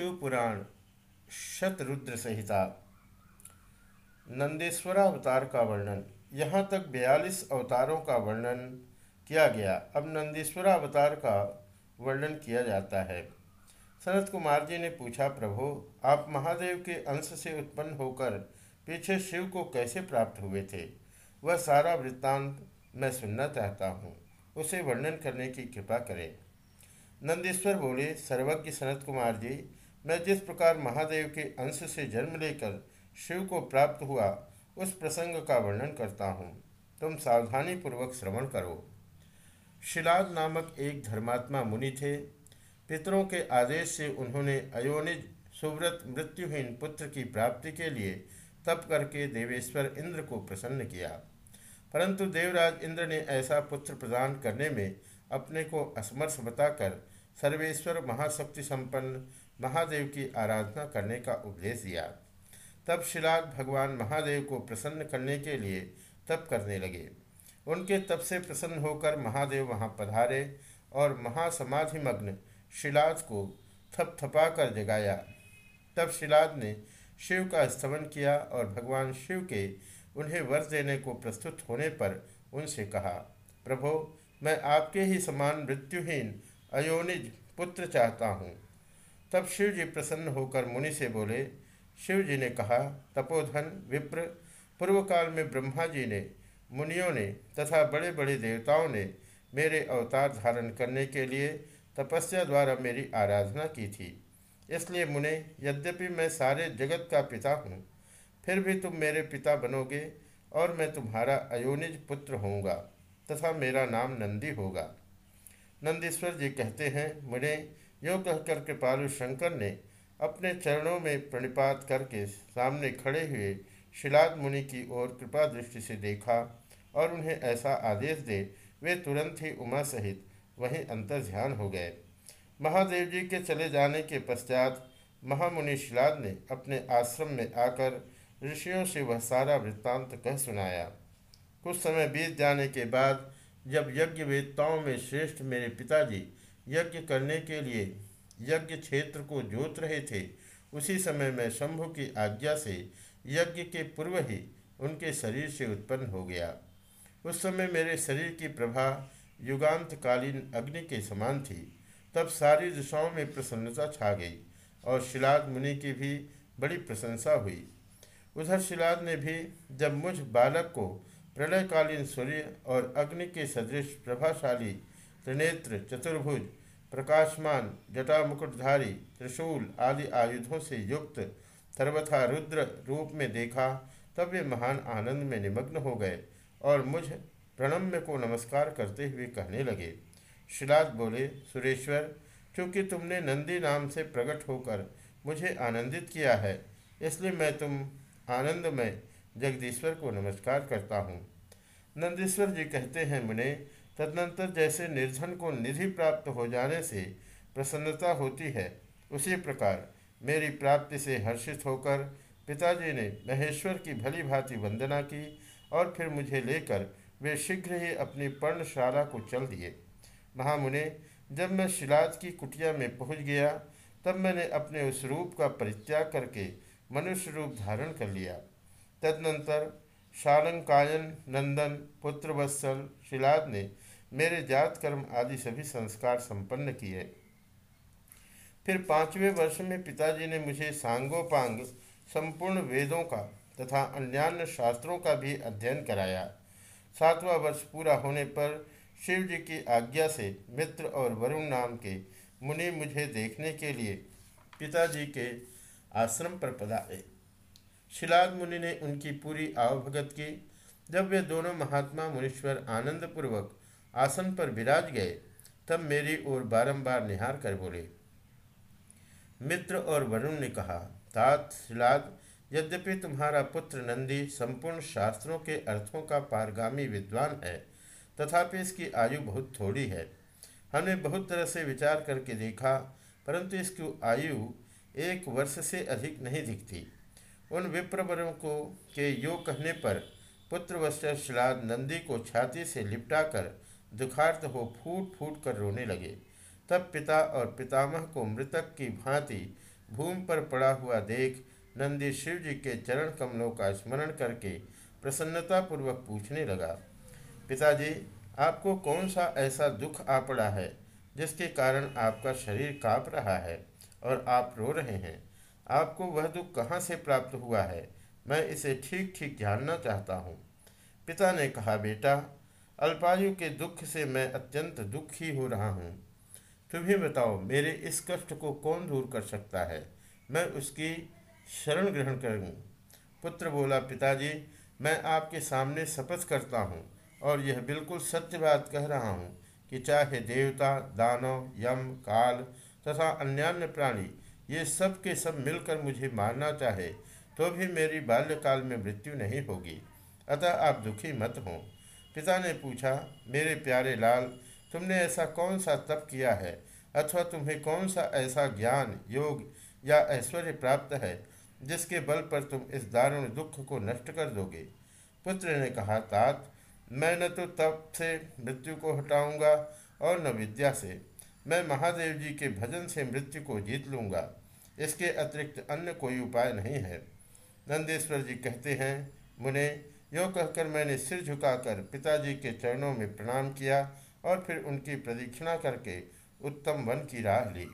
शिवपुराण, शतरुद्र संहिता नंदीश्वरावतार का वर्णन। यहाँ तक बयालीस अवतारों का वर्णन किया गया। अब नंदीश्वरावतार का वर्णन किया जाता है। सनत कुमार जी ने पूछा, प्रभु, आप महादेव के अंश से उत्पन्न होकर पीछे शिव को कैसे प्राप्त हुए थे? वह सारा वृत्तांत मैं सुनना चाहता हूँ। उसे वर्णन करने की कृपा करें। नंदेश्वर बोले, सर्वज्ञ सनत कुमार जी मैं जिस प्रकार महादेव के अंश से जन्म लेकर शिव को प्राप्त हुआ, उस प्रसंग का वर्णन करता हूँ। तुम सावधानी पूर्वक श्रवण करो। शिलाद नामक एक धर्मात्मा मुनि थे। पितरों के आदेश से उन्होंने अयोनिज सुव्रत मृत्युहीन पुत्र की प्राप्ति के लिए तप करके देवेश्वर इंद्र को प्रसन्न किया। परंतु देवराज इंद्र ने ऐसा पुत्र प्रदान करने में अपने को असमर्थ बताकर सर्वेश्वर महाशक्ति संपन्न महादेव की आराधना करने का उपदेश दिया। तब शिलाद भगवान महादेव को प्रसन्न करने के लिए तप करने लगे। उनके तप से प्रसन्न होकर महादेव वहाँ पधारे और महासमाधिमग्न शिलाद को थपथपा कर जगाया। तब शिलाद ने शिव का स्तमन किया और भगवान शिव के उन्हें वर देने को प्रस्तुत होने पर उनसे कहा, प्रभो, मैं आपके ही समान मृत्युहीन अयोनिज पुत्र चाहता हूँ। तब शिव जी प्रसन्न होकर मुनि से बोले, शिव जी ने कहा, तपोधन, विप्र पूर्व काल में ब्रह्मा जी ने, मुनियों ने तथा बड़े बड़े देवताओं ने मेरे अवतार धारण करने के लिए तपस्या द्वारा मेरी आराधना की थी। इसलिए मुने, यद्यपि मैं सारे जगत का पिता हूँ, फिर भी तुम मेरे पिता बनोगे और मैं तुम्हारा अयोनिज पुत्र होऊँगा तथा मेरा नाम नंदी होगा। नंदीश्वर जी कहते हैं मुझे यो कहकर कृपालु शंकर ने अपने चरणों में प्रणिपात करके सामने खड़े हुए शिलाद मुनि की ओर कृपा दृष्टि से देखा और उन्हें ऐसा आदेश दे, वे तुरंत ही उमा सहित वहीं अंतर ध्यान हो गए। महादेव जी के चले जाने के पश्चात महामुनि शिलाद ने अपने आश्रम में आकर ऋषियों से वह सारा वृत्तांत कह सुनाया। कुछ समय बीत जाने के बाद जब यज्ञ वेदताओं में श्रेष्ठ मेरे पिताजी यज्ञ करने के लिए यज्ञ क्षेत्र को जोत रहे थे। उसी समय मैं शंभु की आज्ञा से यज्ञ के पूर्व ही उनके शरीर से उत्पन्न हो गया। उस समय मेरे शरीर की प्रभा युगांतकालीन अग्नि के समान थी। तब सारी दिशाओं में प्रसन्नता छा गई और शिलाद मुनि की भी बड़ी प्रशंसा हुई। उधर शिलाद ने भी जब मुझ बालक को प्रलयकालीन सूर्य और अग्नि के सदृश प्रभाशाली त्रिनेत्र, चतुर्भुज, प्रकाशमान जटा मुकुटधारी त्रिशूल आदि आयुधों से युक्त सर्वथा रुद्र रूप में देखा, तब वे महान आनंद में निमग्न हो गए और मुझ प्रणम्य को नमस्कार करते हुए कहने लगे। शिलाद बोले, सुरेश्वर, चूँकि तुमने नंदी नाम से प्रकट होकर मुझे आनंदित किया है, इसलिए मैं तुम आनंद में जगदीश्वर को नमस्कार करता हूँ। नंदीश्वर जी कहते हैं, मुने तदनंतर जैसे निर्धन को निधि प्राप्त हो जाने से प्रसन्नता होती है, उसी प्रकार मेरी प्राप्ति से हर्षित होकर पिताजी ने महेश्वर की भली भांति वंदना की और फिर मुझे लेकर वे शीघ्र ही अपनी पर्णशाला को चल दिए। महामुने, जब मैं शिलाद की कुटिया में पहुँच गया, तब मैंने अपने उस रूप का परित्याग करके मनुष्य रूप धारण कर लिया। तदनंतर शालंकायन, नंदन पुत्र वत्सल शिलाद ने मेरे जात कर्म आदि सभी संस्कार संपन्न किए। फिर पाँचवें वर्ष में पिताजी ने मुझे सांगोपांग संपूर्ण वेदों का तथा अन्यान्य शास्त्रों का भी अध्ययन कराया। सातवां वर्ष पूरा होने पर शिव जी की आज्ञा से मित्र और वरुण नाम के मुनि मुझे देखने के लिए पिताजी के आश्रम पर पधारे। शिलाद मुनि ने उनकी पूरी आवभगत की। जब वे दोनों महात्मा मुनीश्वर आनंदपूर्वक आसन पर विराज गए, तब मेरी ओर बारंबार निहार कर बोले, मित्र और वरुण ने कहा, तात शिलाद यद्यपि तुम्हारा पुत्र नंदी संपूर्ण शास्त्रों के अर्थों का पारगामी विद्वान है, तथापि इसकी आयु बहुत थोड़ी है। हमने बहुत तरह से विचार करके देखा, परंतु इसकी आयु एक वर्ष से अधिक नहीं दिखती। उन विप्रवरों को, के योग कहने पर पुत्रवश्य श्लाद नंदी को छाती से लिपटाकर दुखार्थ हो फूट फूट कर रोने लगे। तब पिता और पितामह को मृतक की भांति भूमि पर पड़ा हुआ देख नंदी शिव जी के चरण कमलों का स्मरण करके प्रसन्नतापूर्वक पूछने लगा, पिताजी, आपको कौन सा ऐसा दुख आ पड़ा है जिसके कारण आपका शरीर काँप रहा है और आप रो रहे हैं? आपको वह दुख कहाँ से प्राप्त हुआ है? मैं इसे ठीक ठीक जानना चाहता हूँ। पिता ने कहा, बेटा अल्पायु के दुख से मैं अत्यंत दुखी हो रहा हूँ। तुम्हें बताओ, मेरे इस कष्ट को कौन दूर कर सकता है? मैं उसकी शरण ग्रहण करूँ। पुत्र बोला, पिताजी, मैं आपके सामने शपथ करता हूँ और यह बिल्कुल सत्य बात कह रहा हूँ कि चाहे देवता, दानव, यम, काल तथा अन्यान्य प्राणी, ये सब के सब मिलकर मुझे मारना चाहे तो भी मेरी बाल्यकाल में मृत्यु नहीं होगी। अतः आप दुखी मत हों। पिता ने पूछा, मेरे प्यारे लाल, तुमने ऐसा कौन सा तप किया है? अथवा तुम्हें कौन सा ऐसा ज्ञान, योग या ऐश्वर्य प्राप्त है, जिसके बल पर तुम इस दारुण दुख को नष्ट कर दोगे? पुत्र ने कहा, तात, मैं न तो तप से मृत्यु को हटाऊँगा और न विद्या से। मैं महादेव जी के भजन से मृत्यु को जीत लूँगा। इसके अतिरिक्त अन्य कोई उपाय नहीं है। नंदेश्वर जी कहते हैं, मुने यो कहकर मैंने सिर झुकाकर पिताजी के चरणों में प्रणाम किया और फिर उनकी प्रदीक्षिणा करके उत्तम वन की राह ली।